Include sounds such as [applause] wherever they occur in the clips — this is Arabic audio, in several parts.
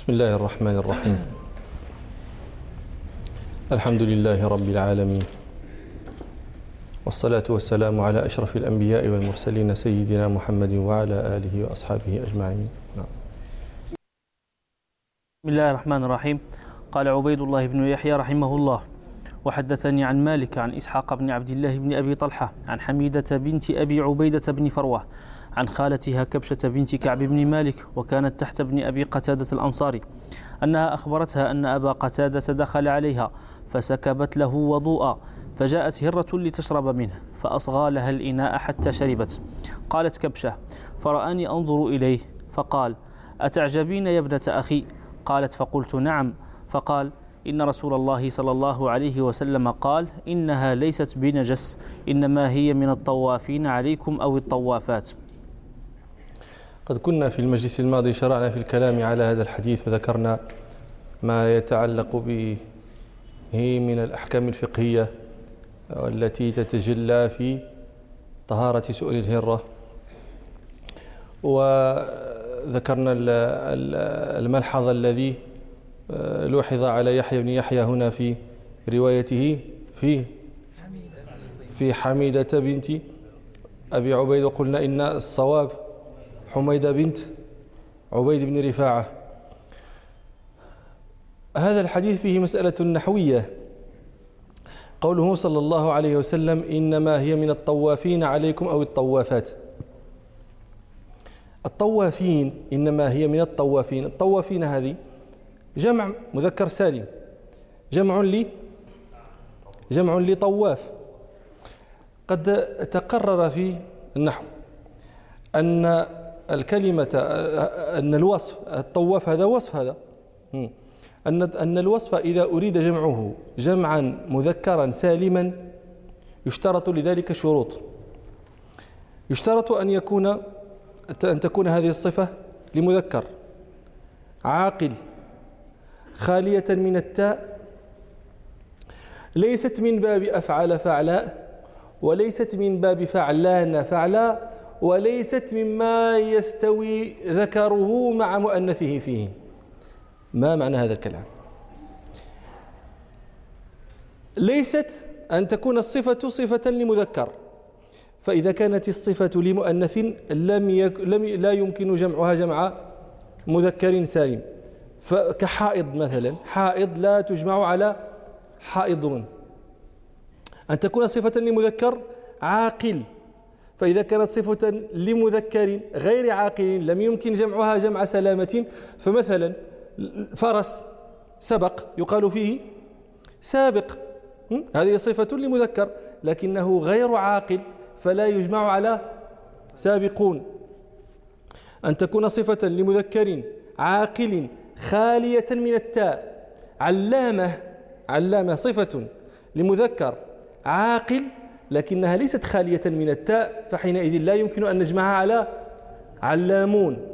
بسم الله الرحمن الرحيم. الحمد لله رب العالمين. والصلاة والسلام على أشرف الأنبياء والمرسلين سيدنا محمد وعلى آله وأصحابه أجمعين. نعم. بسم الله الرحمن الرحيم. قال عبيد الله بن يحيى رحمه الله وحدثني عن مالك عن إسحاق بن عبد الله بن أبي طلحة عن حميدة بنت أبي عبيدة بن فروة عن خالتها كبشة بنت كعب بن مالك وكانت تحت ابن أبي قتادة الأنصاري. أنها أخبرتها أن أبا قتادة دخل عليها فسكبت له وضوءا فجاءت هرة لتشرب منه فأصغى لها الإناء حتى شربت. قالت كبشة فرآني أنظر إليه. فقال أتعجبين يا ابنة أخي؟ قالت فقلت نعم. فقال إن رسول الله صلى الله عليه وسلم قال إنها ليست بنجس إنما هي من الطوافين عليكم أو الطوافات. قد كنا في المجلس الماضي شرعنا في الكلام على هذا الحديث وذكرنا ما يتعلق به من الأحكام الفقهية التي تتجلى في طهارة سؤل الهرة. وذكرنا الملحظ الذي لوحظ على يحيى بن يحيى هنا في روايته في في حميدة بنت أبي عبيد وقلنا إن الصواب حميدة بنت عبيد بن رفاعة. هذا الحديث فيه مسألة نحوية. قوله صلى الله عليه وسلم إنما هي من الطوافين عليكم أو الطوافات. الطوافين إنما هي من الطوافين. الطوافين هذه جمع مذكر سالم. جمع لي جمع لطواف. قد تقرر في النحو أن الكلمة أن الوصف الطواف هذا وصف هذا. أن أن الوصف إذا أريد جمعه جمعا مذكرا سالما يشترط لذلك شروط. يشترط أن يكون أن تكون هذه الصفة لمذكر. عاقل. خالية من التاء. ليست من باب أفعل فعلاء وليست من باب فعلان فعلاء. وليست مما يستوي ذكره مع مؤنثه فيه. ما معنى هذا الكلام؟ ليست أن تكون الصفة صفة لمذكر. فإذا كانت الصفة لمؤنث لم, يك لم لا يمكن جمعها جمع مذكر سالم. فكحائض مثلا حائض لا تجمع على حائضون أن تكون صفة لمذكر عاقل. فإذا كانت صفة لمذكر غير عاقل لم يمكن جمعها جمع سلامة فمثلا فرس سبق يقال فيه سابق هذه صفة لمذكر لكنه غير عاقل فلا يجمع على سابقون. أن تكون صفة لمذكر عاقل خالية من التاء علامة علامة صفة لمذكر عاقل لكنها ليست خالية من التاء فحينئذ لا يمكن أن نجمعها على علامون.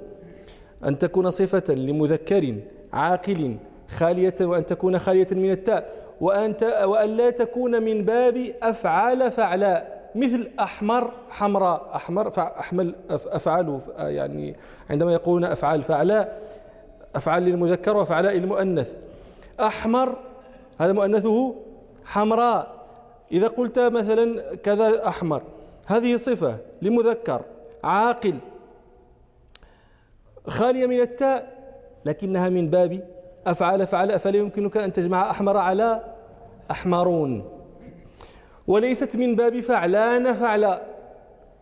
أن تكون صفة لمذكر عاقل خالية وأن تكون خالية من التاء. وأن, وأن لا تكون من باب أفعال فعلاء. مثل أحمر حمراء أحمر أحمل أفعال يعني عندما يقولون أفعال فعلاء أفعال للمذكر وفعلاء للمؤنث. أحمر هذا مؤنثه حمراء. إذا قلت مثلا كذا أحمر هذه صفة لمذكر عاقل. خالية من التاء لكنها من باب أفعل فعلاء فلا يمكنك أن تجمع أحمر على أحمرون. وليست من باب فعلان فعلى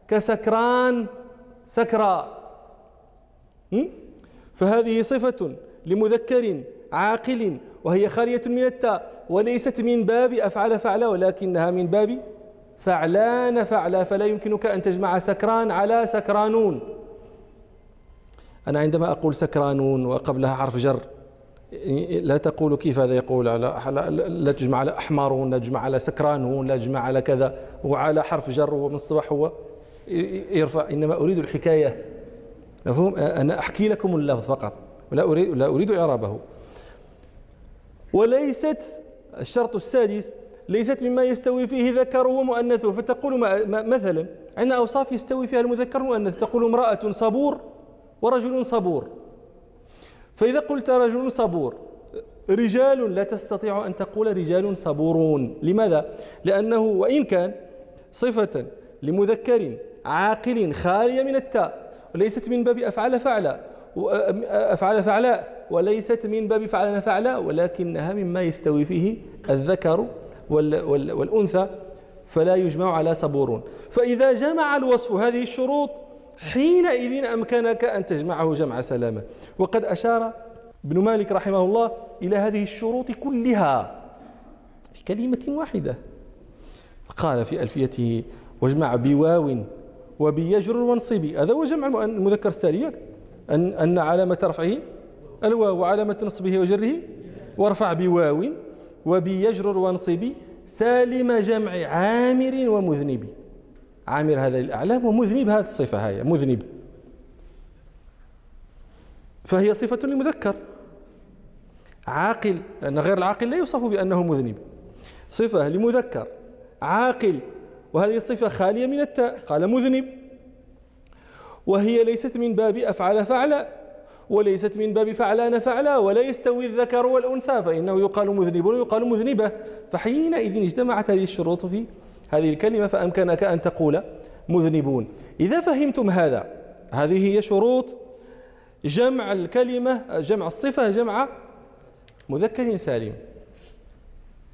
كسكران سكرى. فهذه صفة لمذكر عاقل وهي خالية من التاء. وليست من باب أفعل فعلاء ولكنها من باب فعلان فعلى فلا يمكنك أن تجمع سكران على سكرانون. أنا عندما أقول سكرانون وقبلها حرف جر لا تقول كيف هذا يقول؟ على لا تجمع على أحمرون لا تجمع على سكرانون لا تجمع على كذا وعلى حرف جر ومصطلح هو يرفع. إنما أريد الحكاية مفهوم؟ أنا أحكي لكم اللفظ فقط ولا أريد لا أريد إعرابه. وليست الشرط السادس ليست مما يستوي فيه مذكره ومؤنثه فتقول مثلا عندنا أوصاف يستوي فيها المذكر والمؤنث تقول امرأة صبور ورجل صبور. فإذا قلت رجل صبور رجال لا تستطيع أن تقول رجال صبورون. لماذا؟ لأنه وإن كان صفة لمذكر عاقل خالية من التاء وليست من باب أفعل فعل أفعل فعلاء. وليست من باب فعل فعلاء ولكنها مما يستوي فيه الذكر والأنثى فلا يجمع على صبور فإذا جمع الوصف هذه الشروط حينئذ أمكنك أن تجمعه جمع سلامة. وقد أشار ابن مالك رحمه الله إلى هذه الشروط كلها في كلمة واحدة. قال في ألفيته واجمع بواو وبيجر وانصبي. هذا هو جمع المذكر السالي أن, أن علامة رفعه الواو وعلامة نصبه وجره وارفع بواو وبيجر وانصبي سالم جمع عامر ومذنب. عامر هذا الأعلام ومذنب هذه الصفة هاي مذنب. فهي صفة لمذكر. عاقل لأن غير العاقل لا يوصف بأنه مذنب. صفة لمذكر عاقل. وهذه الصفة خالية من التاء قال مذنب. وهي ليست من باب أفعل فعل. وليست من باب فعلان فعلا ولا يستوي الذكر والأنثى فإنه يقال مذنب ويقال مذنبة. فحينئذ اجتمعت هذه الشروط في هذه الكلمة فأمكنك أن تقول مذنبون. إذا فهمتم هذا هذه هي شروط جمع الكلمة جمع الصفة جمع مذكر سالم.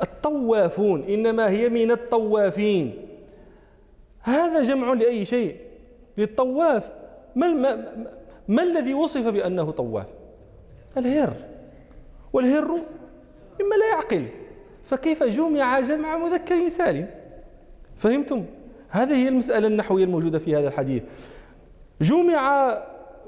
الطوافون إنما هي من الطوافين. هذا جمع لأي شيء؟ للطواف. ما, ما, الذي وصف بأنه طواف؟ الهر. والهر مما لا يعقل. فكيف جمع جمع مذكر سالم؟ فهمتم؟ هذه هي المسألة النحوية الموجودة في هذا الحديث. جمع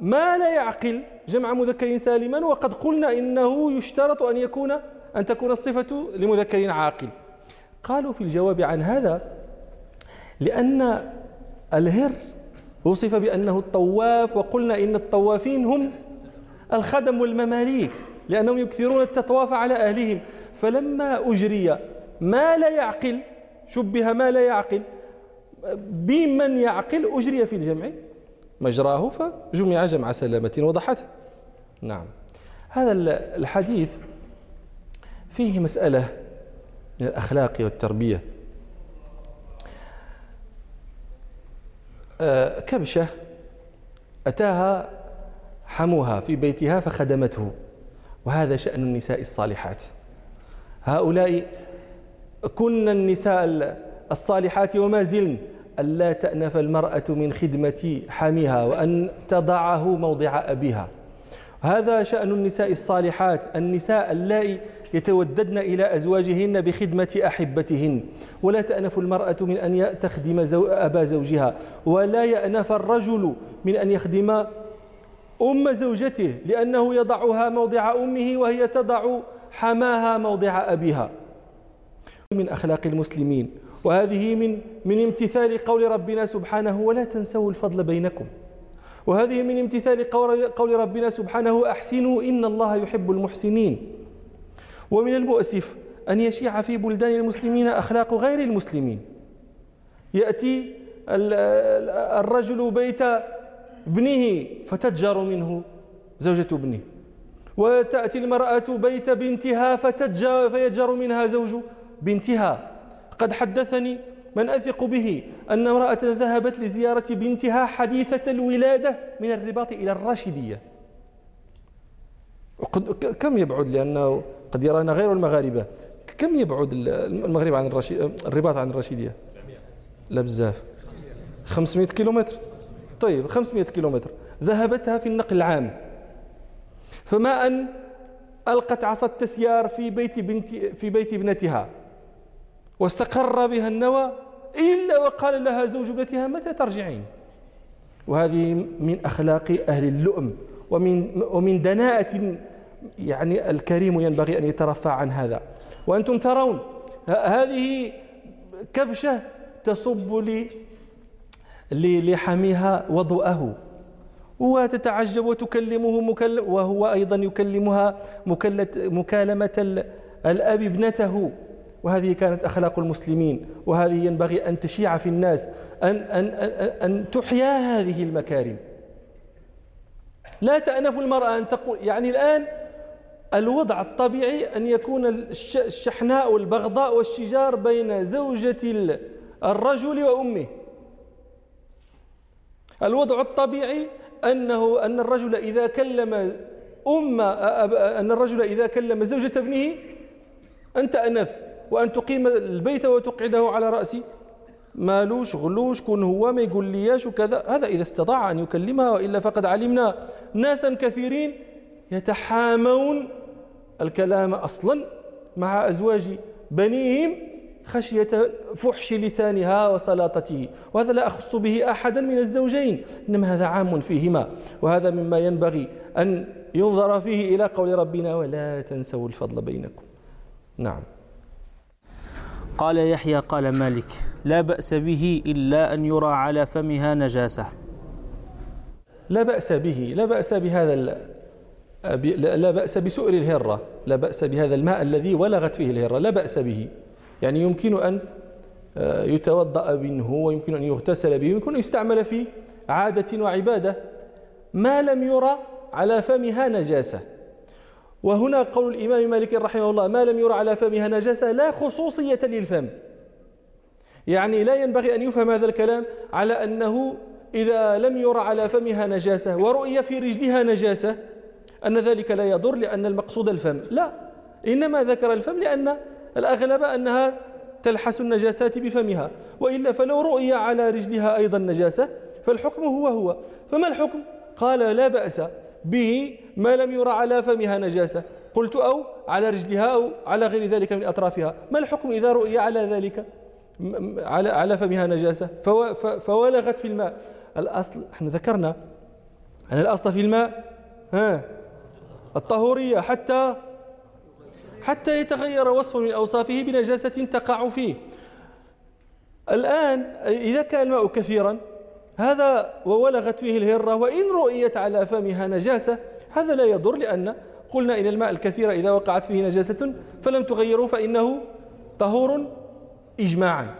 ما لا يعقل جمع مذكر سالما وقد قلنا إنه يشترط أن يكون أن تكون الصفة لمذكر عاقل. قالوا في الجواب عن هذا لأن الهر وصف بأنه الطواف وقلنا إن الطوافين هم الخدم والمماليك لأنهم يكثرون التطواف على أهلهم. فلما أجري ما لا يعقل شبه ما لا يعقل بمن يعقل أجري في الجمع. مجراه فجمع جمع سلامة وضحت. نعم. هذا الحديث فيه مسألة من الأخلاق والتربية. كبشة أتاها حموها في بيتها فخدمته وهذا شأن النساء الصالحات. هؤلاء كن النساء الصالحات وما زلن ألا تأنف المرأة من خدمة حميها وأن تضعه موضع أبيها. هذا شأن النساء الصالحات النساء اللائي يتوددن إلى أزواجهن بخدمة أحبتهن. ولا تأنف المرأة من أن تخدم زو أبا زوجها. ولا يأنف الرجل من أن يخدم أم زوجته لأنه يضعها موضع أمه وهي تضع حماها موضع أبيها. من أخلاق المسلمين. وهذه من من امتثال قول ربنا سبحانه ولا تنسوا الفضل بينكم. وهذه من امتثال قول ربنا سبحانه أحسنوا إن الله يحب المحسنين. ومن المؤسف أن يشيع في بلدان المسلمين أخلاق غير المسلمين. يأتي الرجل بيت ابنه فتتجر منه زوجة ابنه. وتأتي المرأة بيت بنتها فتتجر فيتجر منها زوج بنتها. قد حدثني من أثق به أن امرأة ذهبت لزيارة بنتها حديثة الولادة من الرباط إلى الراشدية. كم يبعد لأنه قد يرانا غير المغاربة. كم يبعد المغرب عن الرشيد الرباط عن الرشيدية؟ لا بزاف. 500 كيلومتر. طيب 500 كيلومتر. ذهبتها في النقل العام. فما أن ألقت عصا التسيار في بيت بنت في بيت ابنتها. واستقر بها النوى. إلا وقال لها زوج ابنتها متى ترجعين؟ وهذه من أخلاق أهل اللؤم. ومن ومن دناءة يعني الكريم ينبغي أن يترفع عن هذا. وأنتم ترون هذه كبشة تصب لي لحميها وضوءه. وتتعجب وتكلمه مكلم وهو أيضا يكلمها مكالمة الأب ابنته. وهذه كانت أخلاق المسلمين. وهذه ينبغي أن تشيع في الناس. أن, أن, أن, أن تحيا هذه المكارم. لا تأنف المرأة أن تقول يعني الآن الوضع الطبيعي أن يكون الشحناء والبغضاء والشجار بين زوجة الرجل وأمه. الوضع الطبيعي أنه أن الرجل إذا كلم أم أن الرجل إذا كلم زوجة ابنه أنت أنف وأن تقيم البيت وتقعده على رأسي. مالوش غلوش كن هو ما يقول لياش وكذا. هذا إذا استطاع أن يكلمها وإلا فقد علمنا. ناسا كثيرين يتحامون الكلام أصلا مع أزواج بنيهم خشية فحش لسانها وسلاطته وهذا لا أخص به أحدا من الزوجين إنما هذا عام فيهما وهذا مما ينبغي أن ينظر فيه إلى قول ربنا ولا تنسوا الفضل بينكم. نعم. قال يحيى قال مالك لا بأس به إلا أن يرى على فمها نجاسة. لا بأس به لا بأس بهذا لا بأس بسؤر الهرة لا بأس بهذا الماء الذي ولغت فيه الهرة لا بأس به. يعني يمكن أن آه، يتوضأ منه ويمكن أن يغتسل به ويمكن أن يستعمل في عادة وعبادة. ما لم يرى على فمها نجاسة. وهنا قول الإمام مالك رحمه الله ما لم يرى على فمها نجاسة لا خصوصية للفم. يعني لا ينبغي أن يفهم هذا الكلام على أنه إذا لم يرى على فمها نجاسة ورؤي في رجلها نجاسة أن ذلك لا يضر لأن المقصود الفم. لا. إنما ذكر الفم لأن الأغلب أنها تلحس النجاسات بفمها. وإلا فلو رؤي على رجلها أيضا نجاسة فالحكم هو هو. فما الحكم؟ قال لا بأس به ما لم يرى على فمها نجاسة. قلت أو على رجلها أو على غير ذلك من أطرافها. ما الحكم إذا رؤي على ذلك؟ على على فمها نجاسة. فولغت في الماء. الأصل إحنا ذكرنا أن الأصل في الماء. ها؟ الطهورية حتى حتى يتغير وصف من أوصافه بنجاسة تقع فيه. الآن إذا كان الماء كثيرا هذا وولغت فيه الهرة وإن رؤيت على فمها نجاسة هذا لا يضر لأن قلنا إن الماء الكثير إذا وقعت فيه نجاسة فلم تغيره فإنه طهور إجماعا.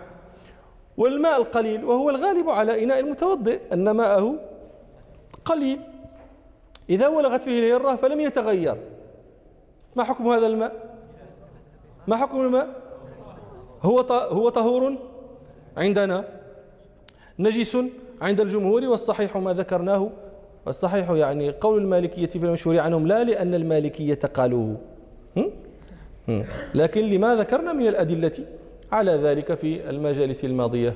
والماء القليل وهو الغالب على إناء المتوضئ أن ماءه قليل. إذا ولغت فيه الهرة فلم يتغير. ما حكم هذا الماء؟ ما حكم الماء؟ هو هو طهور عندنا نجس عند الجمهور والصحيح ما ذكرناه. والصحيح يعني قول المالكية في المشهور عنهم لا لأن المالكية قالوه. لكن لما ذكرنا من الأدلة على ذلك في المجالس الماضية.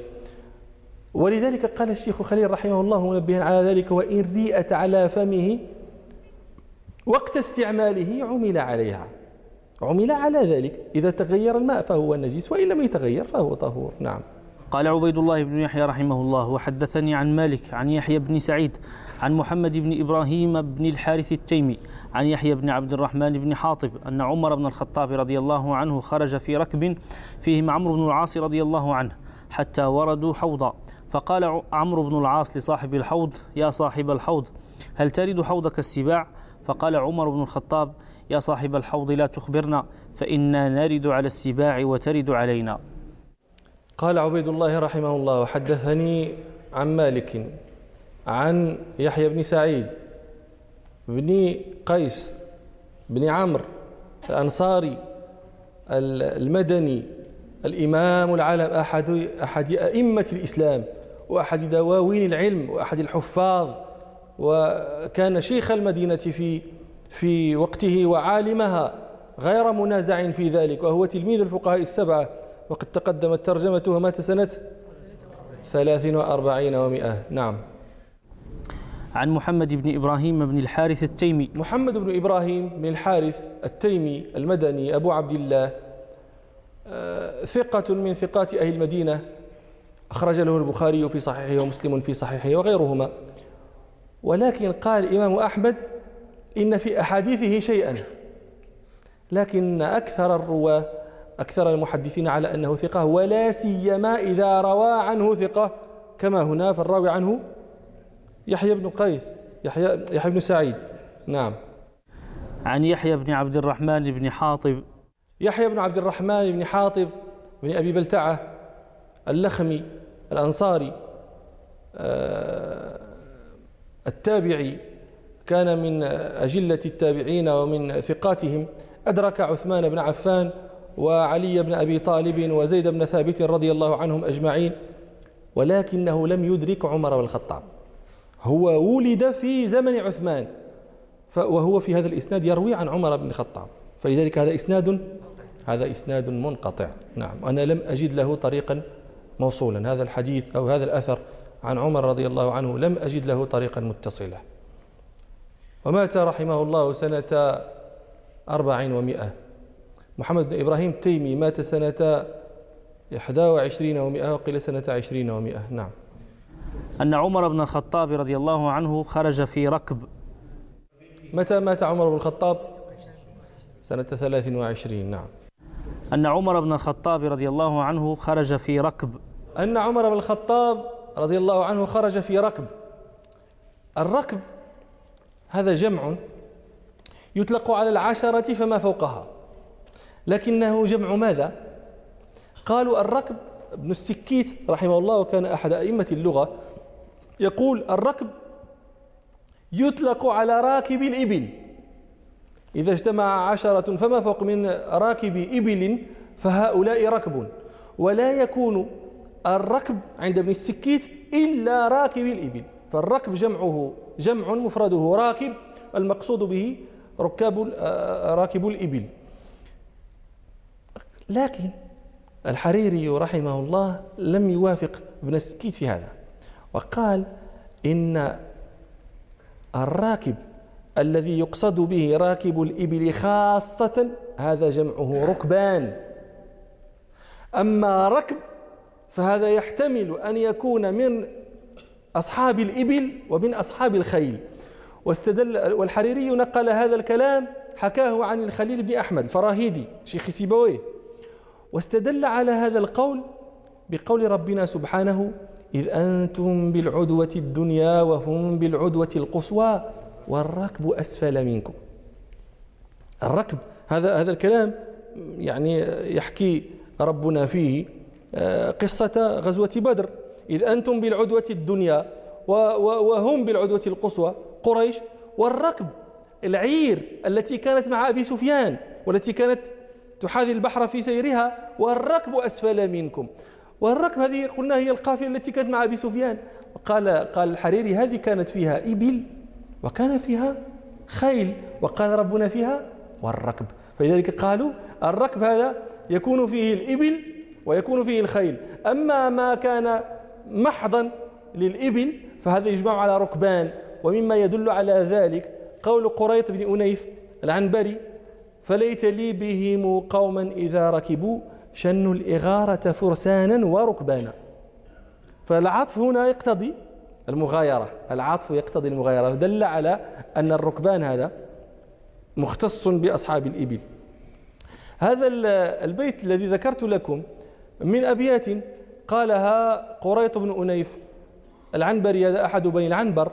ولذلك قال الشيخ خليل رحمه الله منبها على ذلك وإن ريئت على فمه وقت استعماله عمل عليها. عمل على ذلك. إذا تغير الماء فهو نجس وإن لم يتغير فهو طهور. نعم. قال عبيد الله بن يحيى رحمه الله وحدثني عن مالك عن يحيى بن سعيد عن محمد بن إبراهيم بن الحارث التيمي عن يحيى بن عبد الرحمن بن حاطب أن عمر بن الخطاب رضي الله عنه خرج في ركب فيهم عمرو بن العاص رضي الله عنه حتى وردوا حوضا. فقال عمرو بن العاص لصاحب الحوض يا صاحب الحوض هل ترد حوضك السباع؟ فقال عمر بن الخطاب يا صاحب الحوض لا تخبرنا فإنا نرد على السباع وترد علينا. قال عبيد الله رحمه الله وحدثني عن مالك عن يحيى بن سعيد بن قيس بن عمرو الأنصاري المدني الإمام العالم أحد أحد أئمة الإسلام وأحد دواوين العلم وأحد الحفاظ وكان شيخ المدينة في في وقته وعالمها غير منازع في ذلك وهو تلميذ الفقهاء السبعة وقد تقدمت ترجمته مات سنة ثلاث وأربعين ومئة. نعم. عن محمد بن إبراهيم بن الحارث التيمي. محمد بن إبراهيم بن الحارث التيمي المدني أبو عبد الله آه، ثقة من ثقات أهل المدينة أخرج له البخاري في صحيحه ومسلم في صحيحه وغيرهما. ولكن قال الإمام أحمد إن في أحاديثه شيئا. لكن أكثر الرواة أكثر المحدثين على أنه ثقة ولا سيما إذا روى عنه ثقة. كما هنا فالراوي عنه يحيى بن قيس يحيى, يحيى بن سعيد. نعم. عن يحيى بن عبد الرحمن بن حاطب. يحيى بن عبد الرحمن بن حاطب بن أبي بلتعة اللخمي الأنصاري آه، التابعي كان من أجلة التابعين ومن ثقاتهم أدرك عثمان بن عفان وعلي بن أبي طالب وزيد بن ثابت رضي الله عنهم أجمعين ولكنه لم يدرك عمر بن الخطاب. هو ولد في زمن عثمان وهو في هذا الإسناد يروي عن عمر بن الخطاب. فلذلك هذا إسناد هذا إسناد منقطع. نعم أنا لم أجد له طريقا موصولا. هذا الحديث أو هذا الأثر عن عمر رضي الله عنه لم أجد له طريقا متصلا ومات رحمه الله سنة أربع ومئة. محمد بن إبراهيم التيمي مات سنة إحدى وعشرين ومئة وقيل سنة عشرين ومئة. نعم. أن عمر بن الخطاب رضي الله عنه خرج في ركب. متى مات عمر بن الخطاب؟ سنة ثلاث وعشرين. نعم. أن عمر بن الخطاب رضي الله عنه خرج في ركب. أن عمر بن الخطاب رضي الله عنه خرج في ركب. الركب هذا جمع يطلق على العشرة فما فوقها. لكنه جمع ماذا؟ قالوا الركب ابن السكيت رحمه الله وكان أحد أئمة اللغة يقول الركب يطلق على راكب الإبل إذا اجتمع عشرة فما فوق من راكب إبل فهؤلاء ركب. ولا يكون الركب عند ابن السكيت إلا راكب الإبل. فالركب جمعه جمع مفرده راكب المقصود به ركاب آه، راكب الإبل. لكن الحريري رحمه الله لم يوافق ابن السكيت في هذا وقال إن الراكب الذي يقصد به راكب الإبل خاصة هذا جمعه ركبان. أما ركب فهذا يحتمل أن يكون من أصحاب الإبل ومن أصحاب الخيل. واستدل والحريري نقل هذا الكلام حكاه عن الخليل بن أحمد الفراهيدي شيخ سيبويه. واستدل على هذا القول بقول ربنا سبحانه إذ أنتم بالعدوة الدنيا وهم بالعدوة القصوى والركب أسفل منكم. الركب هذا هذا الكلام يعني يحكي ربنا فيه. قصة غزوة بدر. إذ أنتم بالعدوة الدنيا وهم بالعدوة القصوى قريش والركب العير التي كانت مع أبي سفيان والتي كانت تحاذي البحر في سيرها والركب أسفل منكم. والركب هذه قلنا هي القافلة التي كانت مع أبي سفيان. قال قال الحريري هذه كانت فيها إبل وكان فيها خيل وقال ربنا فيها والركب. فلذلك قالوا الركب هذا يكون فيه الإبل ويكون فيه الخيل. أما ما كان محضا للإبل فهذا يجمع على ركبان ومما يدل على ذلك قول قريط بن أنيف العنبري فليت لي بهم قوما إذا ركبوا شنوا الإغارة فرسانا وركبانا. فالعطف هنا يقتضي المغايرة. العطف يقتضي المغايرة. دل على أن الركبان هذا مختص بأصحاب الإبل. هذا البيت الذي ذكرت لكم من أبيات قالها قريط بن أنيف العنبري هذا أحد بني العنبر.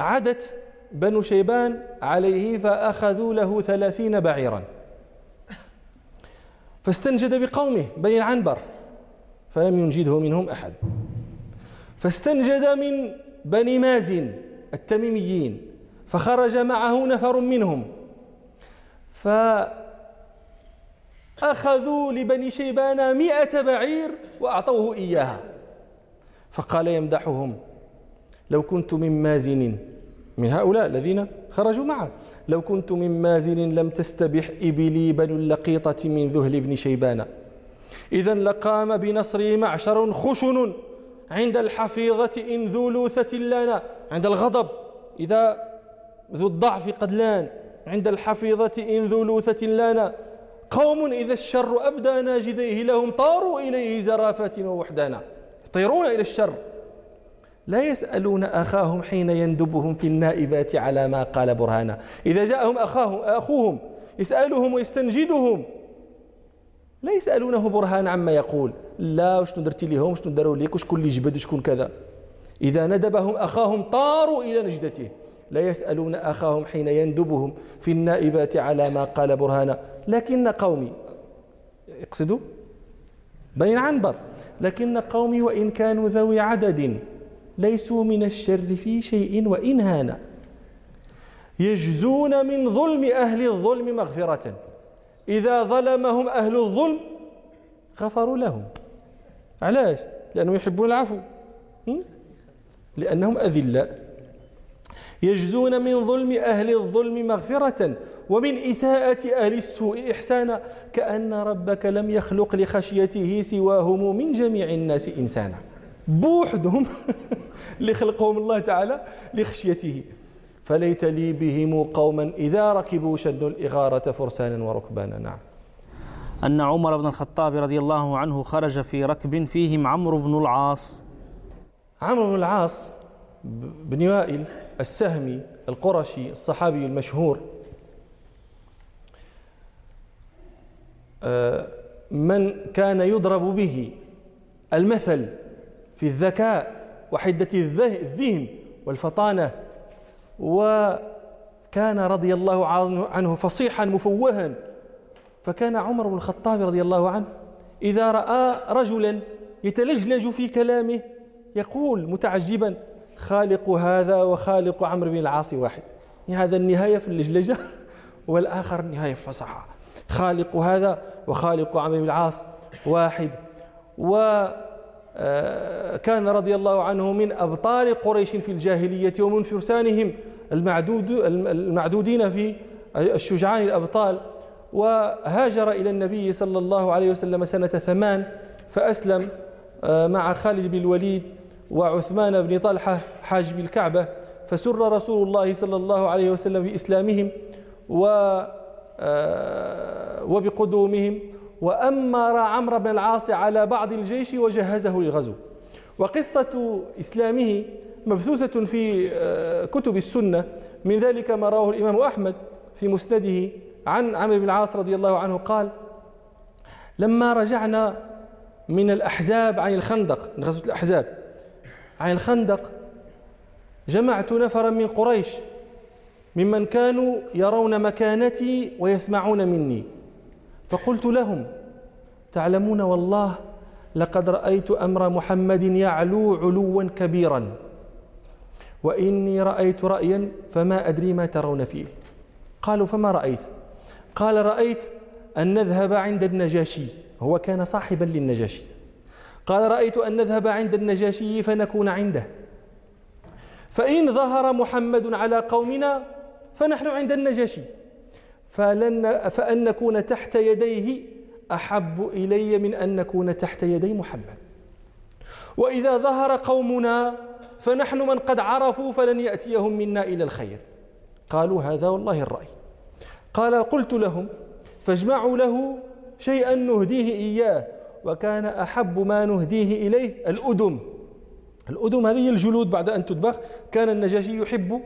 عدت بنو شيبان عليه فأخذوا له ثلاثين بعيرا. فاستنجد بقومه بني العنبر فلم ينجده منهم أحد. فاستنجد من بني مازن التميميين فخرج معه نفر منهم. فأخذوا لبني شيبان مئة بعير وأعطوه إياها. فقال يمدحهم لو كنت من مازن من هؤلاء الذين خرجوا معه لو كنت من مازن لم تستبح إبلي بل اللقيطة من ذهل بن شيبان. إذا لقام بنصري معشر خشن عند الحفيظة إن ذو لوثة لنا عند الغضب إذا ذو الضعف قد لأن عند الحفيظة إن ذو لوثة لنا. قوم إذا الشر أبدى ناجديه لهم طاروا إليه زرافة ووحدانا. يطيرون إلى الشر. لا يسألون أخاهم حين يندبهم في النائبات على ما قال برهانا. إذا جاءهم أخاهم أخوهم يسألهم ويستنجدهم. لا يسألونه برهان عما يقول. لا وشنو درتي لهم وشنو داروا ليك وشكون اللي جبد؟ وشكون كذا؟ إذا ندبهم أخاهم طاروا إلى نجدته. لا يسألون أخاهم حين يندبهم في النائبات على ما قال برهانا لكن قومي يقصدوا بين عنبر. لكن قومي وإن كانوا ذوي عدد ليسوا من الشر في شيء وإن هانا يجزون من ظلم أهل الظلم مغفرة. إذا ظلمهم أهل الظلم غفروا لهم. علاش؟ لأنهم يحبون العفو. لأنهم أذلاء يجزون من ظلم أهل الظلم مغفرة ومن إساءة أهل السوء إحسانا كأن ربك لم يخلق لخشيته سواهم من جميع الناس إنسانا. بوحدهم [laughs] اللي خلقهم الله تعالى لخشيته. فليت لي بهم قوما إذا ركبوا شدوا الإغارة فرسانا وركبانا. نعم. أن عمر بن الخطاب رضي الله عنه خرج في ركب فيهم عمرو بن العاص. عمرو بن العاص بن وائل. السهمي القرشي الصحابي المشهور. آه، من كان يضرب به المثل في الذكاء وحدة الذهن والفطانة وكان رضي الله عنه فصيحا مفوها فكان عمر بن الخطاب رضي الله عنه إذا رأى رجلا يتلجلج في كلامه يقول متعجبا خالق هذا وخالق عمرو بن العاص واحد. يعني هذا النهاية في اللجلجة [laughs] والآخر النهاية في الفصحى خالق هذا وخالق عمرو بن العاص واحد. و آه، رضي الله عنه من أبطال قريش في الجاهلية ومن فرسانهم المعدود المعدودين في الشجعان الأبطال. وهاجر إلى النبي صلى الله عليه وسلم سنة ثمان فأسلم آه، مع خالد بن الوليد. وعثمان بن طلحة حاجب الكعبة فسر رسول الله صلى الله عليه وسلم بإسلامهم و آه، وبقدومهم وأمر عمرو بن العاص على بعض الجيش وجهزه للغزو. وقصة إسلامه مبثوثة في آه، كتب السنة من ذلك ما رواه الإمام أحمد في مسنده عن عمرو بن العاص رضي الله عنه قال لما رجعنا من الأحزاب عن الخندق من غزوة الأحزاب عن الخندق جمعت نفرا من قريش ممن كانوا يرون مكانتي ويسمعون مني. فقلت لهم تعلمون والله لقد رأيت أمر محمد يعلو علوا كبيرا وإني رأيت رأيا فما أدري ما ترون فيه. قالوا فما رأيت؟ قال رأيت أن نذهب عند النجاشي هو كان صاحبا للنجاشي. قال رأيت أن نذهب عند النجاشي فنكون عنده. فإن ظهر محمد على قومنا فنحن عند النجاشي. فلن فأن نكون تحت يديه أحب إلي من أن نكون تحت يدي محمد. وإذا ظهر قومنا فنحن من قد عرفوا فلن يأتيهم منا إلى الخير. قالوا هذا والله الرأي. قال قلت لهم فاجمعوا له شيئا نهديه إياه. وكان أحب ما نهديه إليه الأدم. الأدم هذه الجلود بعد أن تطبخ كان النجاشي يحب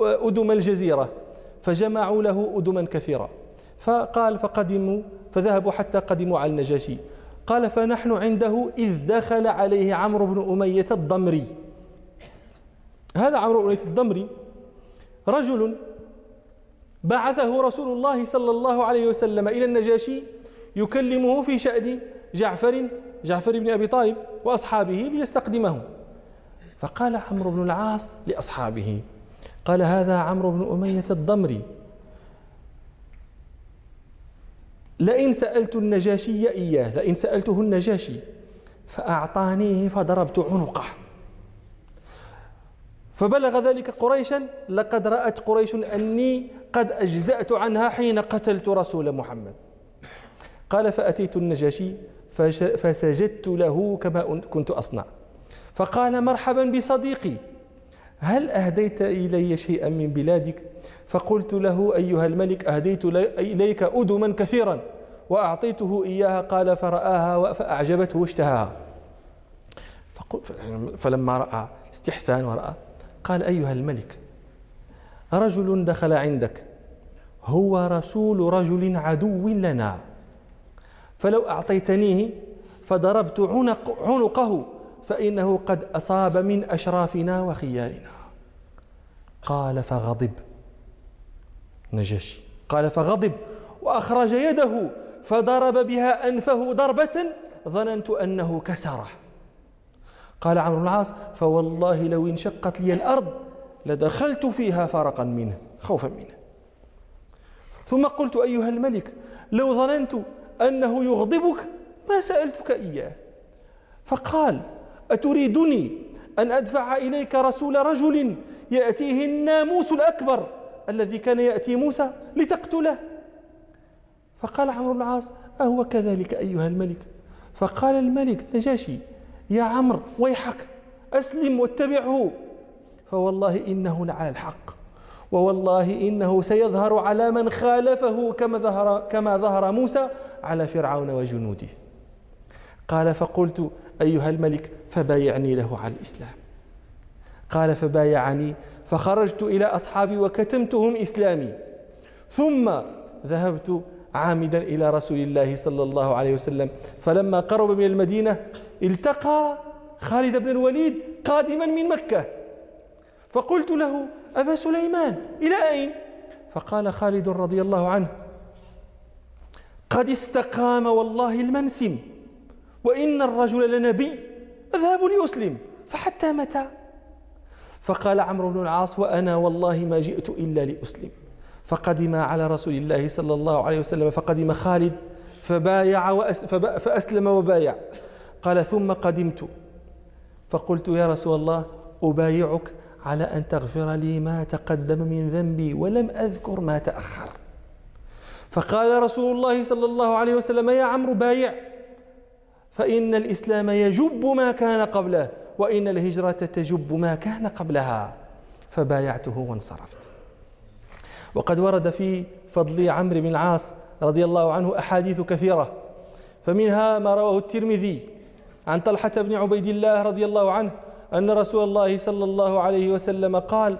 أدم الجزيرة فجمعوا له أدما كثيرة. فقال فقدموا فذهبوا حتى قدموا على النجاشي. قال فنحن عنده إذ دخل عليه عمرو بن أمية الضمري. هذا عمرو بن أمية الضمري رجل بعثه رسول الله صلى الله عليه وسلم إلى النجاشي يكلمه في شأن جعفر جعفر بن أبي طالب وأصحابه ليستقدمهم. فقال عمرو بن العاص لأصحابه قال هذا عمرو بن أمية الضمري. لئن سألت النجاشي إياه لئن سألته النجاشي فأعطانيه فضربت عنقه. فبلغ ذلك قريشا لقد رأت قريش أني قد أجزأت عنها حين قتلت رسول محمد. قال فأتيت النجاشي فسجدت له كما كنت أصنع. فقال مرحبا بصديقي. هل أهديت إلي شيئا من بلادك؟ فقلت له أيها الملك أهديت إليك أدما كثيرا وأعطيته إياها. قال فرآها فأعجبته واشتهاها. فلما رأى استحسان ورأى قال أيها الملك رجل دخل عندك هو رسول رجل عدو لنا. فلو أعطيتنيه فضربت عنق عنقه فإنه قد أصاب من أشرافنا وخيارنا. قال فغضب. نجاشي قال فغضب. وأخرج يده فضرب بها أنفه ضربة ظننت أنه كسره. قال عمرو العاص فوالله لو انشقت لي الأرض لدخلت فيها فرقا منه خوفا منه. ثم قلت أيها الملك لو ظننت أنه يغضبك؟ ما سألتك إياه. فقال أتريدني أن أدفع إليك رسول رجل يأتيه الناموس الأكبر الذي كان يأتي موسى لتقتله؟ فقال عمرو بن العاص أهو كذلك أيها الملك. فقال الملك نجاشي يا عمرو ويحك أسلم واتبعه. فوالله إنه لعلى الحق. ووالله إنه سيظهر على من خالفه كما ظهر, كما ظهر موسى على فرعون وجنوده. قال فقلت أيها الملك فبايعني له على الإسلام. قال فبايعني فخرجت إلى أصحابي وكتمتهم إسلامي. ثم ذهبت عامدا إلى رسول الله صلى الله عليه وسلم. فلما قرب من المدينة التقى خالد بن الوليد قادما من مكة. فقلت له أبا سليمان إلى أين؟ فقال خالد رضي الله عنه قد استقام والله المنسم وإن الرجل لنبي أذهب لأسلم فحتى متى؟ فقال عمرو بن العاص وأنا والله ما جئت إلا لأسلم فقدم على رسول الله صلى الله عليه وسلم فقدم خالد فبايع فأسلم وبايع قال ثم قدمت فقلت يا رسول الله أبايعك على أن تغفر لي ما تقدم من ذنبي ولم أذكر ما تأخر. فقال رسول الله صلى الله عليه وسلم يا عمرو بايع فإن الإسلام يجب ما كان قبله وإن الهجرة تجب ما كان قبلها. فبايعته وانصرفت. وقد ورد في فضل عمرو بن العاص رضي الله عنه أحاديث كثيرة فمنها ما رواه الترمذي عن طلحة بن عبيد الله رضي الله عنه أن رسول الله صلى الله عليه وسلم قال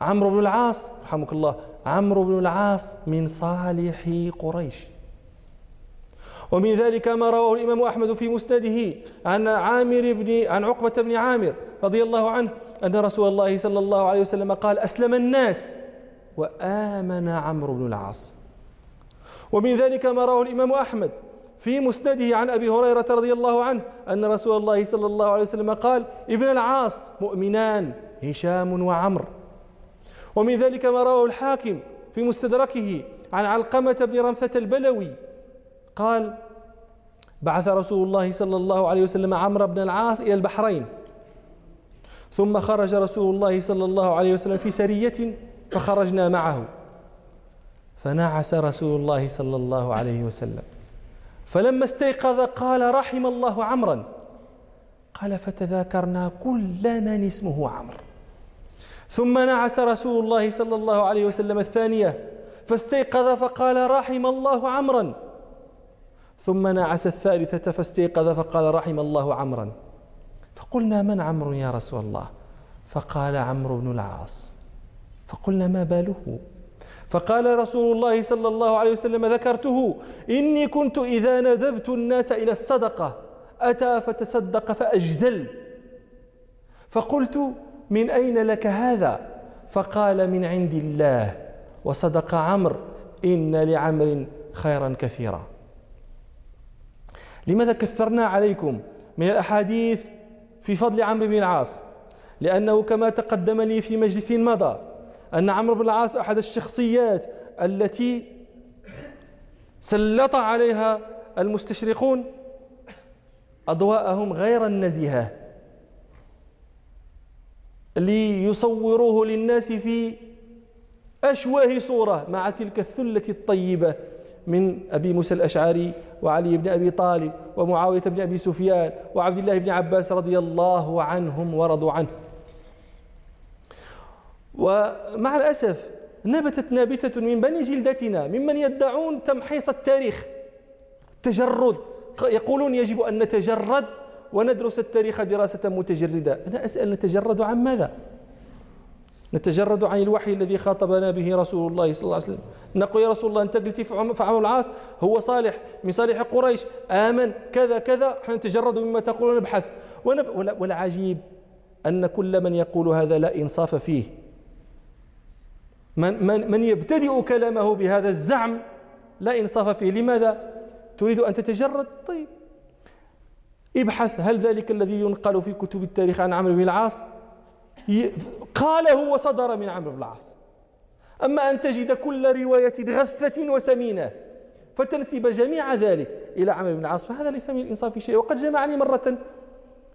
عمرو بن العاص رحمك الله عمرو بن العاص من صالح قريش. ومن ذلك ما رواه الإمام أحمد في مسنده عن عامر بن عن عقبة بن عامر رضي الله عنه أن رسول الله صلى الله عليه وسلم قال أسلم الناس وآمن عمرو بن العاص. ومن ذلك ما رواه الإمام أحمد في مسنده عن أبي هريرة رضي الله عنه أن رسول الله صلى الله عليه وسلم قال ابن العاص مؤمنان هشام وعمر. ومن ذلك ما رواه الحاكم في مستدركه عن علقمة بن رمثة البلوي. قال بعث رسول الله صلى الله عليه وسلم عمرو بن العاص إلى البحرين ثم خرج رسول الله صلى الله عليه وسلم في سرية فخرجنا معه فنعس رسول الله صلى الله عليه وسلم. فلما استيقظ قال رحم الله عمرا. قال فتذاكرنا كل من اسمه عمرو. ثم نعس رسول الله صلى الله عليه وسلم الثانية فاستيقظ فقال رحم الله عمرا. ثم نعس الثالثة فاستيقظ فقال رحم الله عمرا. فقلنا من عمرو يا رسول الله؟ فقال عمرو بن العاص. فقلنا ما باله؟ فقال رسول الله صلى الله عليه وسلم ذكرته. إني كنت إذا ندبت الناس إلى الصدقة. أتى فتصدق فأجزل. فقلت من أين لك هذا؟ فقال من عند الله. وصدق عمرو إن لعمر خيرا كثيرا. لماذا كثرنا عليكم من الأحاديث في فضل عمرو بن العاص؟ لأنه كما تقدم لي في مجلس مضى أن عمرو بن العاص أحد الشخصيات التي سلط عليها المستشرقون أضواءهم غير النزهة ليصوروه للناس في أشواه صورة مع تلك الثلة الطيبة من أبي موسى الأشعري وعلي بن أبي طالب ومعاوية بن أبي سفيان وعبد الله بن عباس رضي الله عنهم ورضوا عنه. ومع الأسف نبتت نابتة من بني جلدتنا ممن يدعون تمحيص التاريخ. التجرد يقولون يجب أن نتجرد وندرس التاريخ دراسة متجردة. أنا أسأل نتجرد عن ماذا؟ نتجرد عن الوحي الذي خاطبنا به رسول الله صلى الله عليه وسلم. نقول يا رسول الله أنت قلت في عمرو العاص هو صالح. من صالح قريش. آمن. كذا كذا. إحنا نتجرد مما تقول نبحث. والعجيب أن كل من يقول هذا لا إنصاف فيه. من, من, من يبتدئ كلامه بهذا الزعم لا إنصاف فيه. لماذا؟ تريد أن تتجرد؟ طيب. ابحث هل ذلك الذي ينقل في كتب التاريخ عن عمرو بن العاص؟ قاله وصدر من عمرو بن العاص. أما أن تجد كل رواية غثة وسمينة فتنسب جميع ذلك إلى عمرو بن العاص فهذا ليس من الإنصاف شيء. وقد جمعني مرة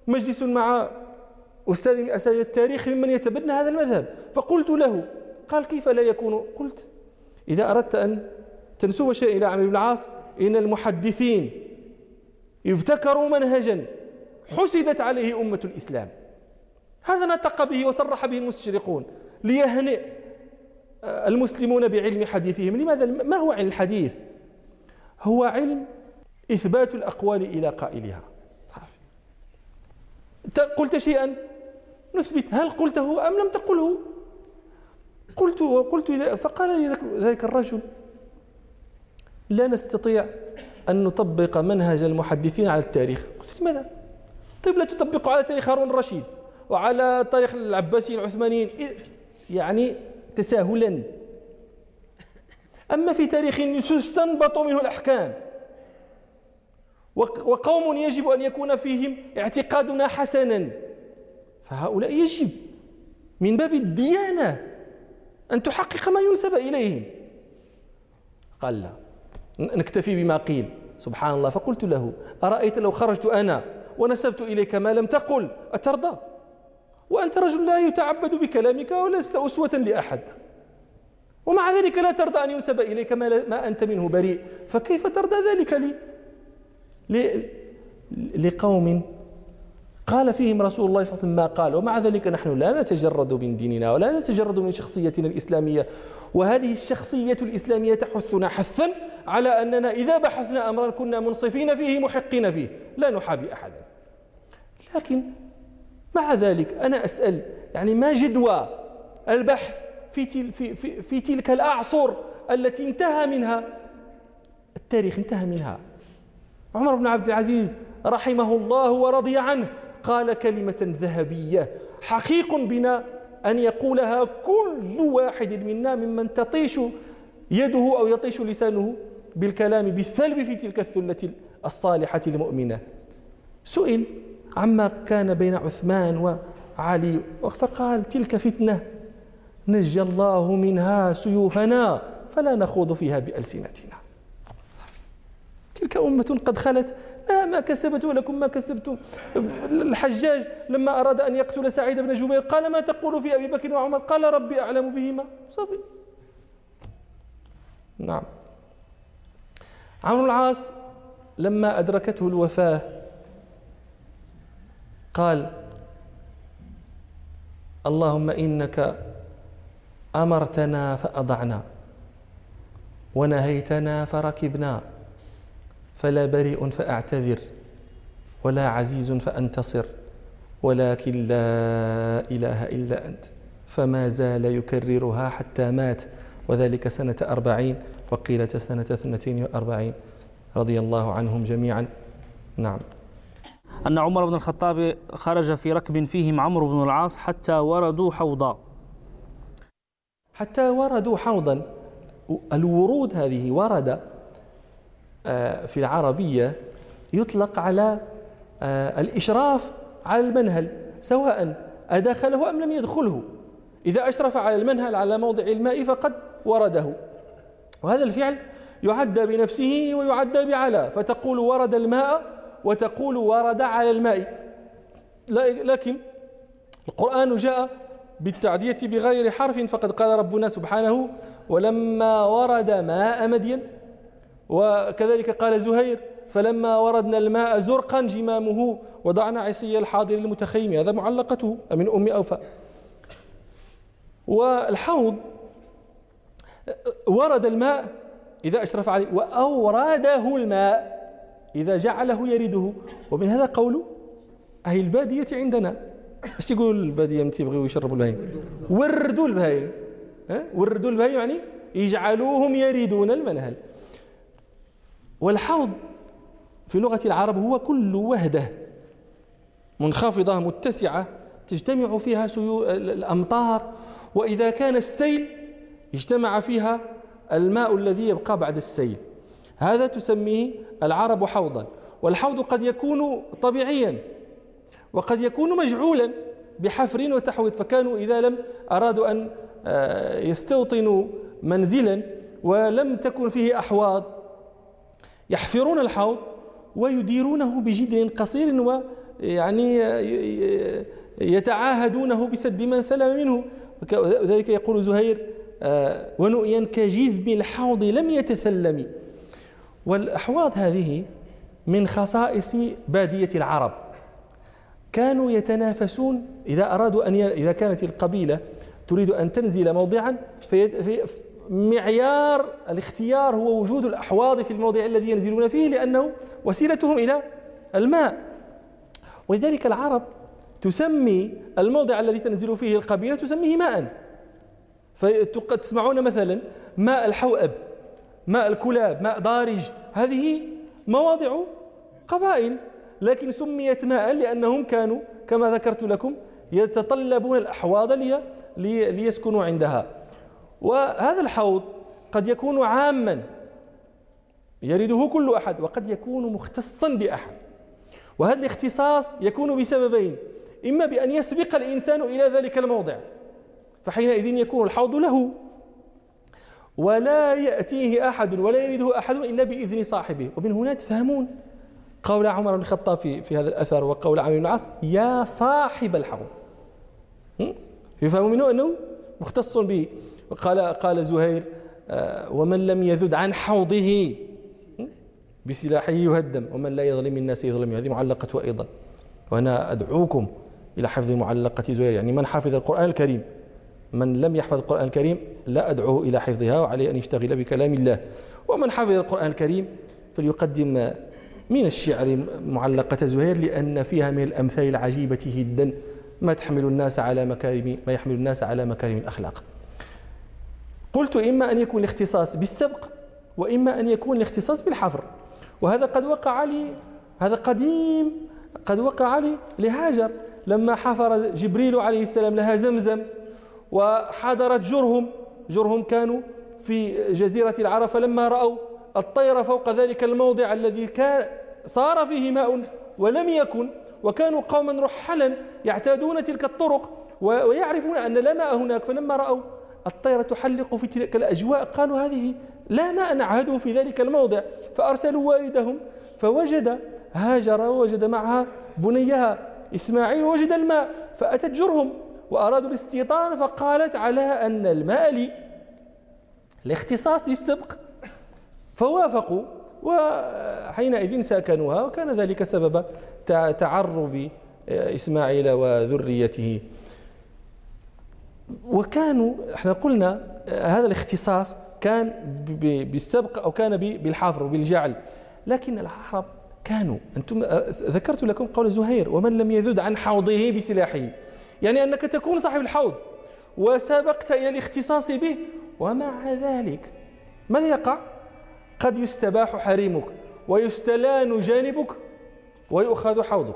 مجلس مع أستاذ من أساتذة التاريخ ممن يتبنى هذا المذهب فقلت له قال كيف لا يكون؟ قلت إذا أردت أن تنسب شيء إلى عمرو بن العاص إن المحدثين ابتكروا منهجا حسدت عليه أمة الإسلام. هذا نطق به وصرح به المستشرقون ليهنئ المسلمون بعلم حديثهم. لماذا؟ ما هو علم الحديث؟ هو علم إثبات الأقوال إلى قائلها. قلت شيئا؟ نثبت. هل قلته أم لم تقله؟ قلت وقلت فقال لي ذلك الرجل لا نستطيع أن نطبق منهج المحدثين على التاريخ. قلت لماذا طيب لا تطبقه على تاريخ هارون الرشيد وعلى تاريخ العباسيين العثمانيين. يعني تساهلا. أما في تاريخ يستنبط منه الأحكام. وقوم يجب أن يكون فيهم اعتقادنا حسنا. فهؤلاء يجب من باب الديانة أن تحقق ما ينسب إليهم قال لا. نكتفي بما قيل. سبحان الله. فقلت له أرأيت لو خرجت أنا ونسبت إليك ما لم تقل؟ أترضى؟ وأنت رجل لا يتعبد بكلامك ولست أسوة لأحد. ومع ذلك لا ترضى أن ينسب إليك ما, ما أنت منه بريء. فكيف ترضى ذلك لي؟ لقوم قال فيهم رسول الله صلى الله عليه وسلم ما قال ومع ذلك نحن لا نتجرد من ديننا ولا نتجرد من شخصيتنا الإسلامية. وهذه الشخصية الإسلامية تحثنا حثا على أننا إذا بحثنا أمرا كنا منصفين فيه محقين فيه. لا نحابي أحدا. لكن مع ذلك أنا أسأل يعني ما جدوى البحث في, تل في, في, في تلك الأعصر التي انتهى منها؟ التاريخ انتهى منها. عمر بن عبد العزيز رحمه الله ورضي عنه قال كلمة ذهبية. حقيق بنا أن يقولها كل واحد منا ممن تطيش يده أو يطيش لسانه بالكلام بالثلب في تلك الثلة الصالحة المؤمنة. سئل عما كان بين عثمان وعلي. فقال تلك فتنة نجى الله منها سيوفنا فلا نخوض فيها بألسنتنا. تلك أمة قد خلت لها ما كسبت ولكم ما كسبتم. الحجاج لما أراد أن يقتل سعيد بن جبير قال ما تقول في أبي بكر وعمر؟ قال ربي أعلم بهما. صافي. نعم. عمرو العاص لما أدركته الوفاة قال اللهم إنك أمرتنا فأضعنا ونهيتنا فركبنا فلا بريء فأعتذر ولا عزيز فأنتصر ولكن لا إله إلا أنت. فما زال يكررها حتى مات وذلك سنة أربعين وقيلة سنة اثنتين وأربعين. رضي الله عنهم جميعا. نعم. أن عمر بن الخطاب خرج في ركب فيهم عمرو بن العاص حتى وردوا حوضا. حتى وردوا حوضا. الورود هذه ورد في العربية يطلق على آه، الإشراف على المنهل سواء أدخله أم لم يدخله. إذا أشرف على المنهل على موضع الماء فقد ورده. وهذا الفعل يعدى بنفسه ويعدى بعلى فتقول ورد الماء وتقول ورد على الماء. لكن القرآن جاء بالتعدية بغير حرف فقد قال ربنا سبحانه ولما ورد ماء مدين وكذلك قال زهير فلما وردنا الماء زرقا جمامه وضعنا عصي الحاضر المتخيم هذا معلقته من أم أوفى. والحوض ورد الماء إذا أشرف عليه وأورده الماء إذا جعله يرده. ومن هذا قول أهل البادية عندنا. إيش يقول البادية من تيبغيو يشربوا البهايم؟ وردوا البهايم. وردوا البهايم يعني يجعلوهم يريدون المنهل. والحوض في لغة العرب هو كل وهدة منخفضة متسعة تجتمع فيها الأمطار وإذا كان السيل اجتمع فيها الماء الذي يبقى بعد السيل. هذا تسميه العرب حوضا. والحوض قد يكون طبيعيا وقد يكون مجعولا بحفر وتحويط فكانوا إذا لم أرادوا أن آه، يستوطنوا منزلا ولم تكن فيه أحواض. يحفرون الحوض ويديرونه بجدر قصير ويعني يتعاهدونه بسد من ثلم منه. وذلك يقول زهير آه، ونؤيا كجذب الحوض لم يتثلم والأحواض هذه من خصائص بادية العرب. كانوا يتنافسون إذا أرادوا أن ي... إذا كانت القبيلة تريد أن تنزل موضعا في... في... معيار الاختيار هو وجود الأحواض في الموضع الذي ينزلون فيه لأنه وسيلتهم إلى الماء. ولذلك العرب تسمي الموضع الذي تنزل فيه القبيلة تسميه ماء. فتسمعون مثلا ماء الحوأب ماء الكلاب ماء ضارج هذه مواضع قبائل لكن سميت ماء لأنهم كانوا كما ذكرت لكم يتطلبون الأحواض لي ليسكنوا عندها. وهذا الحوض قد يكون عاما يرده كل أحد وقد يكون مختصا بأحد. وهذا الاختصاص يكون بسببين إما بأن يسبق الإنسان إلى ذلك الموضع فحينئذ يكون الحوض له ولا يأتيه أحد ولا يريده أحد إلا بإذن صاحبه. ومن هنا تفهمون قول عمر بن الخطاب في, في هذا الأثر وقول عمرو بن العاص يا صاحب الحوض. يفهم منه أنه مختص به. قال قال زهير آه، ومن لم يذد عن حوضه بسلاحه يهدم ومن لا يظلم الناس يظلم هذه معلقة أيضا. وأنا أدعوكم إلى حفظ معلقة زهير يعني من حفظ القرآن الكريم من لم يحفظ القرآن الكريم لا أدعوه إلى حفظها وعليه أن يشتغل بكلام الله. ومن حفظ القرآن الكريم فليقدم من الشعر معلقة زهير لأن فيها من الأمثال العجيبة جدا ما تحمل الناس على مكارم ما يحمل الناس على مكارم الأخلاق. قلت إما أن يكون الاختصاص بالسبق وإما أن يكون الاختصاص بالحفر. وهذا قد وقع لي هذا قديم قد وقع لي لهاجر. لما حفر جبريل عليه السلام لها زمزم وحضرت جرهم جرهم كانوا في جزيرة العرب فلما رأوا الطير فوق ذلك الموضع الذي كان صار فيه ماء ولم يكن وكانوا قوما رحلا يعتادون تلك الطرق ويعرفون أن لا ماء هناك. فلما رأوا الطير تحلق في تلك الأجواء. قالوا هذه لا ماء نعهده في ذلك الموضع. فأرسلوا والدهم فوجد هاجر ووجد معها بنيها إسماعيل ووجد الماء فأتت جرهم وأرادوا الاستيطان فقالت على أن الماء لي. الاختصاص للسبق. فوافقوا وحينئذ ساكنوها وكان ذلك سبب تعرب إسماعيل وذريته. وكانوا إحنا قلنا هذا الاختصاص كان بالسبق أو كان بالحفر وبالجعل لكن العرب كانوا أنتم ذكرت لكم قول زهير ومن لم يذد عن حوضه بسلاحه. يعني أنك تكون صاحب الحوض وسبقت إلى الاختصاص به ومع ذلك ما يقع؟ قد يستباح حريمك ويستلان جانبك ويؤخذ حوضك.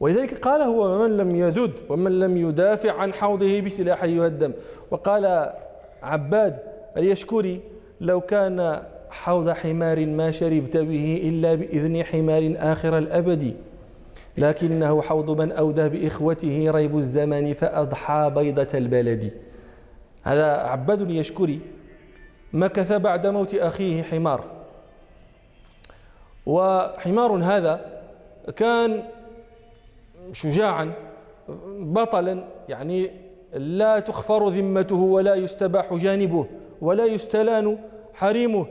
ولذلك قال هو ومن لم يذد ومن لم يدافع عن حوضه بسلاحه يهدم وقال عباد اليشكري لو كان حوض حمار ما شربت به إلا بإذن حمار آخر الأبد لكنه حوض من أودى بإخوته ريب الزمان فأضحى بيضة البلد. هذا عباد يشكري مكث بعد موت أخيه حمار. وحمار هذا كان شجاعا بطلا يعني لا تخفر ذمته ولا يستباح جانبه ولا يستلان حريمه.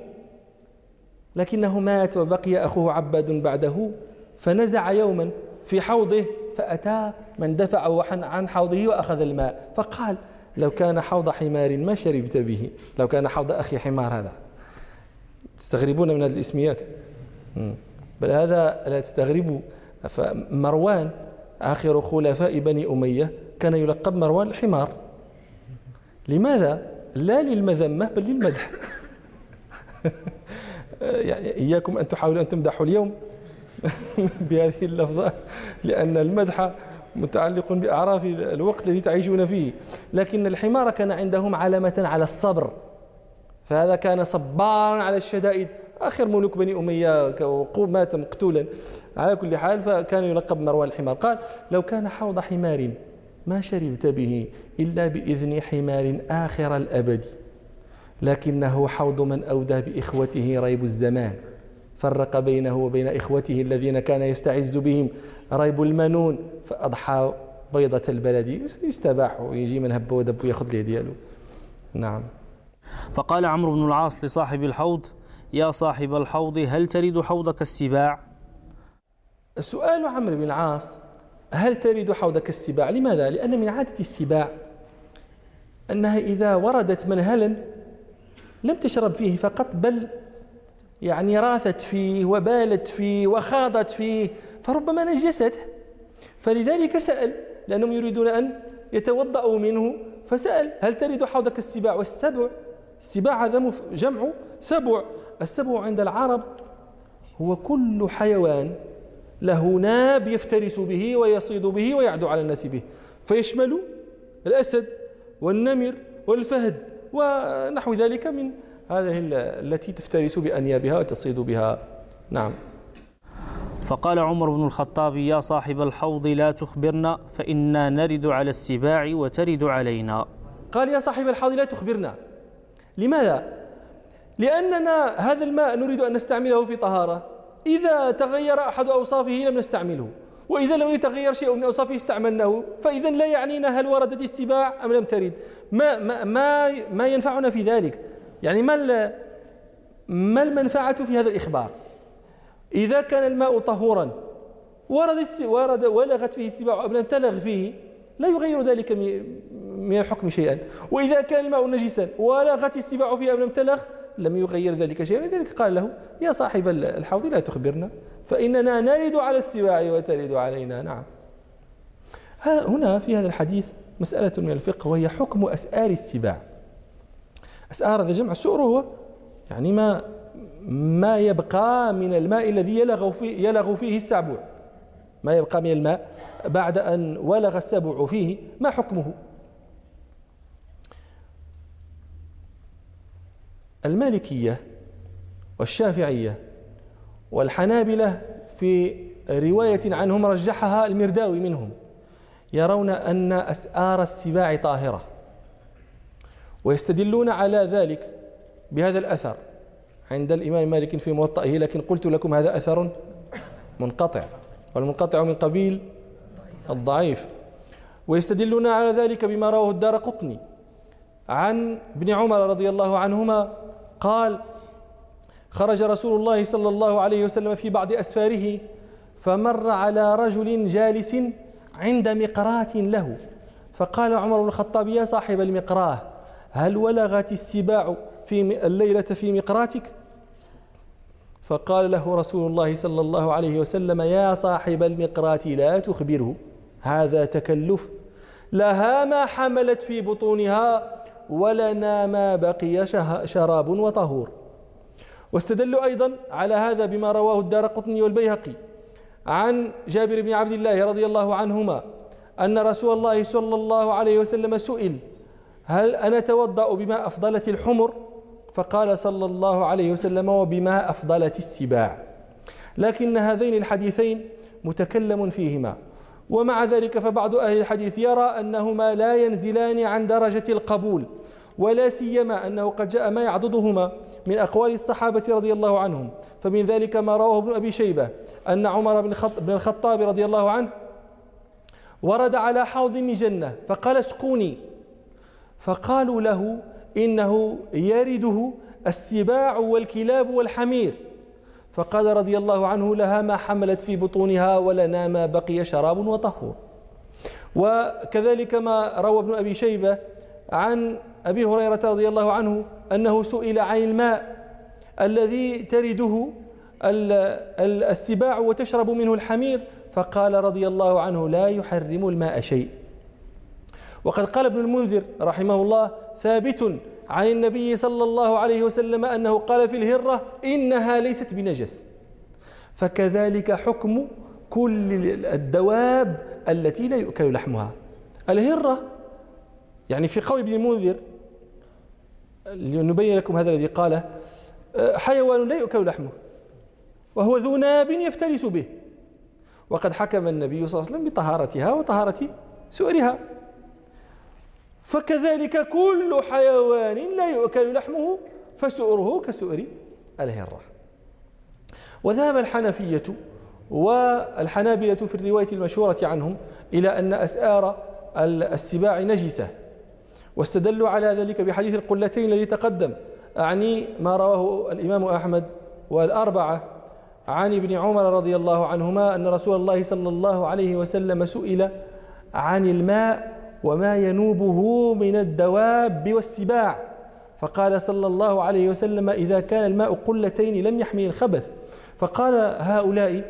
لكنه مات وبقي أخوه عباد بعده فنزع يوما في حوضه فأتى من دفعه عن حوضه وأخذ الماء. فقال لو كان حوض حمار ما شربت به لو كان حوض أخي حمار هذا. تستغربون من هذه الاسميات بل هذا لا تستغربوا. فمروان آخر خلفاء بني أمية كان يلقب مروان الحمار. لماذا؟ لا للمذمة بل للمدح. [laughs] يعني إياكم أن تحاولوا أن تمدحوا اليوم [laughs] بهذه اللفظة لأن المدح متعلق بأعراف الوقت الذي تعيشون فيه. لكن الحمار كان عندهم علامة على الصبر. فهذا كان صبارا على الشدائد. آخر ملوك بني أمية مات مقتولا. على كل حال فكان يلقب مروان الحمار. قال لو كان حوض حمار ما شربت به إلا بإذن حمار آخر الأبد لكنه حوض من أودى بإخوته ريب الزمان. فرق بينه وبين إخوته الذين كان يستعز بهم ريب المنون فأضحى بيضة البلد. يستباح ويجي من هب ودب ويأخذ ليه ديالو نعم. فقال عمرو بن العاص لصاحب الحوض يا صاحب الحوض هل ترد حوضك السباع؟ سؤال عمرو بن العاص هل ترد حوضك السباع؟ لماذا؟ لأن من عادة السباع أنها إذا وردت منهلا لم تشرب فيه فقط بل يعني راثت فيه وبالت فيه وخاضت فيه فربما نجسته فلذلك سأل لأنهم يريدون أن يتوضأوا منه فسأل هل ترد حوضك السباع والسبع؟ السباع هذا جمع سبع. السبع عند العرب هو كل حيوان له ناب يفترس به ويصيد به ويعدو على الناس به. فيشمل الأسد والنمر والفهد ونحو ذلك من هذه التي تفترس بأنيابها وتصيد بها. نعم. فقال عمر بن الخطاب يا صاحب الحوض لا تخبرنا فإنا نرد على السباع وترد علينا. قال يا صاحب الحوض لا تخبرنا. لماذا؟ لأننا هذا الماء نريد أن نستعمله في طهارة. إذا تغير أحد أوصافه لم نستعمله. وإذا لم يتغير شيء من أوصافه استعملناه. فإذا لا يعنينا هل وردت السباع أم لم ترد. ما, ما, ما, ما ينفعنا في ذلك. يعني ما ما المنفعة في هذا الإخبار؟ إذا كان الماء طهورا وردت ورد ولغت فيه السباع أم لم تلغ فيه لا يغير ذلك من الحكم شيئا. وإذا كان الماء نجسا ولغت السباع فيه أم لم تلغ لم يغير ذلك شيئا. لذلك قال له يا صاحب الحوض لا تخبرنا فإننا نرد على السباع وترد علينا. نعم. هنا في هذا الحديث مسألة من الفقه وهي حكم أسآر السباع. أسآر هذا جمع سؤر هو يعني ما ما يبقى من الماء الذي يلغ فيه, يلغ فيه السبع ما يبقى من الماء بعد أن ولغ السبع فيه ما حكمه؟ المالكية والشافعية والحنابلة في رواية عنهم رجحها المرداوي منهم يرون أن أسآر السباع طاهرة ويستدلون على ذلك بهذا الأثر. عند الإمام مالك في موطئه لكن قلت لكم هذا أثر منقطع. والمنقطع من قبيل الضعيف. ويستدلون على ذلك بما رواه الدار قطني عن ابن عمر رضي الله عنهما قال خرج رسول الله صلى الله عليه وسلم في بعض أسفاره فمر على رجل جالس عند مقراة له. فقال عمر الخطاب يا صاحب المقراة هل ولغت السباع في الليلة في مقراتك؟ فقال له رسول الله صلى الله عليه وسلم يا صاحب المقرات لا تخبره. هذا تكلف. لها ما حملت في بطونها ولنا ما بقي شراب وطهور. واستدلوا أيضا على هذا بما رواه الدار قطني والبيهقي عن جابر بن عبد الله رضي الله عنهما أن رسول الله صلى الله عليه وسلم سئل هل أنا توضأ بما أفضلت الحمر؟ فقال صلى الله عليه وسلم وبما أفضلت السباع. لكن هذين الحديثين متكلم فيهما. ومع ذلك فبعض أهل الحديث يرى أنهما لا ينزلان عن درجة القبول ولا سيما أنه قد جاء ما يعضدهما من أقوال الصحابة رضي الله عنهم. فمن ذلك ما رواه ابن أبي شيبة أن عمر بن الخطاب رضي الله عنه ورد على حوض من جنة فقال اسقوني. فقالوا له إنه يرده السباع والكلاب والحمير. فقال رضي الله عنه لها ما حملت في بطونها ولنا ما بقي شراب وطهور. وكذلك ما روى ابن أبي شيبة عن أبي هريرة رضي الله عنه أنه سئل عن الماء الذي ترده السباع وتشرب منه الحمير. فقال رضي الله عنه لا يحرم الماء شيء. وقد قال ابن المنذر رحمه الله ثابت عن النبي صلى الله عليه وسلم أنه قال في الهرة إنها ليست بنجس. فكذلك حكم كل الدواب التي لا يؤكل لحمها. الهرة يعني في قول ابن المنذر لنبين لكم هذا الذي قاله حيوان لا يؤكل لحمه وهو ذو ناب يفترس به. وقد حكم النبي صلى الله عليه وسلم بطهارتها وطهارة سؤرها. فكذلك كل حيوان لا يؤكل لحمه فسؤره كسؤر الهرة. وذهب الحنفية والحنابلة في الرواية المشهورة عنهم إلى أن أسآر السباع نجسة واستدلوا على ذلك بحديث القلتين الذي تقدم أعني ما رواه الإمام أحمد والأربعة عن ابن عمر رضي الله عنهما أن رسول الله صلى الله عليه وسلم سئل عن الماء وما ينوبه من الدواب والسباع. فقال صلى الله عليه وسلم إذا كان الماء قلتين لم يحمل الخبث. فقال هؤلاء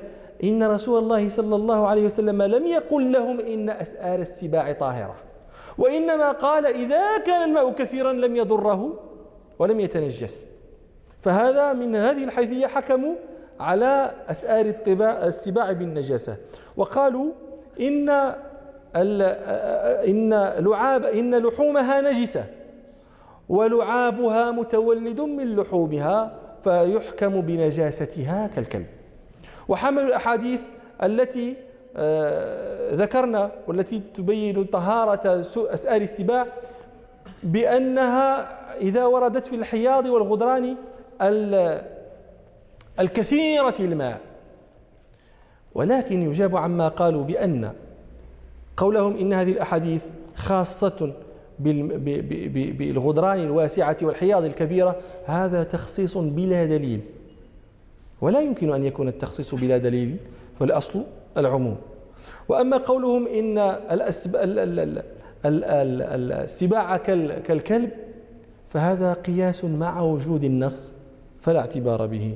إن رسول الله صلى الله عليه وسلم لم يقل لهم إن أسآر السباع طاهرة. وإنما قال إذا كان الماء كثيرا لم يضره ولم يتنجس. فهذا من هذه الحيثية حكموا على أسآر السباع بالنجاسة. وقالوا إن إن لعاب إن لحومها نجسة ولعابها متولد من لحومها فيحكم بنجاستها كالكلب. وحمل الأحاديث التي آه، ذكرنا والتي تبين طهارة أسآل السباع بأنها إذا وردت في الحياض والغدران الكثيرة الماء. ولكن يجاب عما قالوا بأن قولهم إن هذه الأحاديث خاصة بالغدران الواسعة والحياض الكبيرة هذا تخصيص بلا دليل. ولا يمكن أن يكون التخصيص بلا دليل فالأصل العموم. وأما قولهم إن السباع كالكلب فهذا قياس مع وجود النص فلا اعتبار به.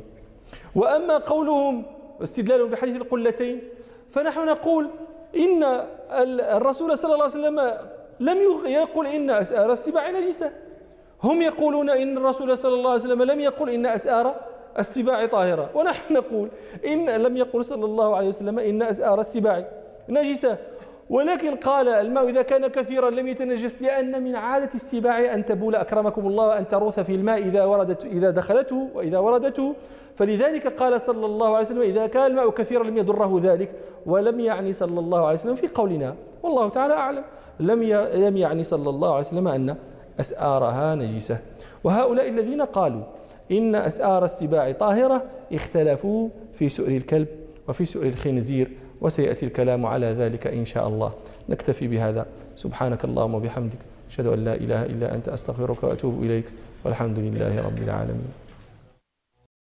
وأما قولهم استدلالهم بحديث القلتين فنحن نقول إن الرسول صلى الله عليه وسلم لم يقل إن أسآر السباع نجسة. هم يقولون إن الرسول صلى الله عليه وسلم لم يقل إن أسآر السباع طاهرة. ونحن نقول إن لم يقل صلى الله عليه وسلم إن أسآر السباع نجسة. ولكن قال الماء إذا كان كثيرا لم يتنجس لأن من عادة السباع أن تبول أكرمكم الله وأن تروث في الماء إذا وردت إذا دخلته وإذا وردته. فلذلك قال صلى الله عليه وسلم إذا كان الماء كثيرا لم يضره ذلك ولم يعني صلى الله عليه وسلم في قولنا. والله تعالى أعلم. لم لم يعني صلى الله عليه وسلم أن أسآرها نجسة. وهؤلاء الذين قالوا إن أسآر السباع طاهرة اختلفوا في سؤر الكلب وفي سؤر الخنزير. وسيأتي الكلام على ذلك إن شاء الله. نكتفي بهذا. سبحانك اللهم وبحمدك. أشهد أن لا إله إلا أنت. أستغفرك وأتوب إليك. والحمد لله رب العالمين.